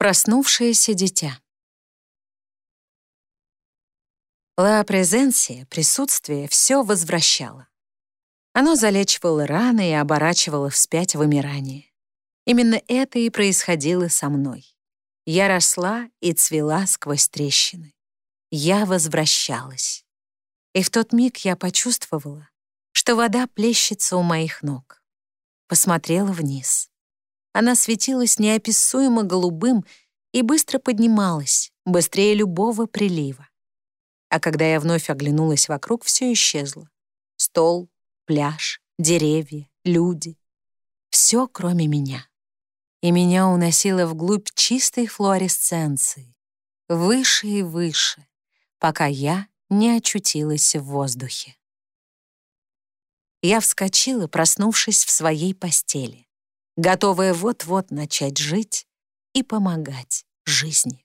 Проснувшееся дитя. Ла презенсия, присутствие, все возвращало. Оно залечивало раны и оборачивало вспять вымирание. Именно это и происходило со мной. Я росла и цвела сквозь трещины. Я возвращалась. И в тот миг я почувствовала, что вода плещется у моих ног. Посмотрела вниз. Она светилась неописуемо голубым и быстро поднималась, быстрее любого прилива. А когда я вновь оглянулась вокруг, все исчезло. Стол, пляж, деревья, люди. Все, кроме меня. И меня уносило вглубь чистой флуоресценции, выше и выше, пока я не очутилась в воздухе. Я вскочила, проснувшись в своей постели готовая вот-вот начать жить и помогать жизни.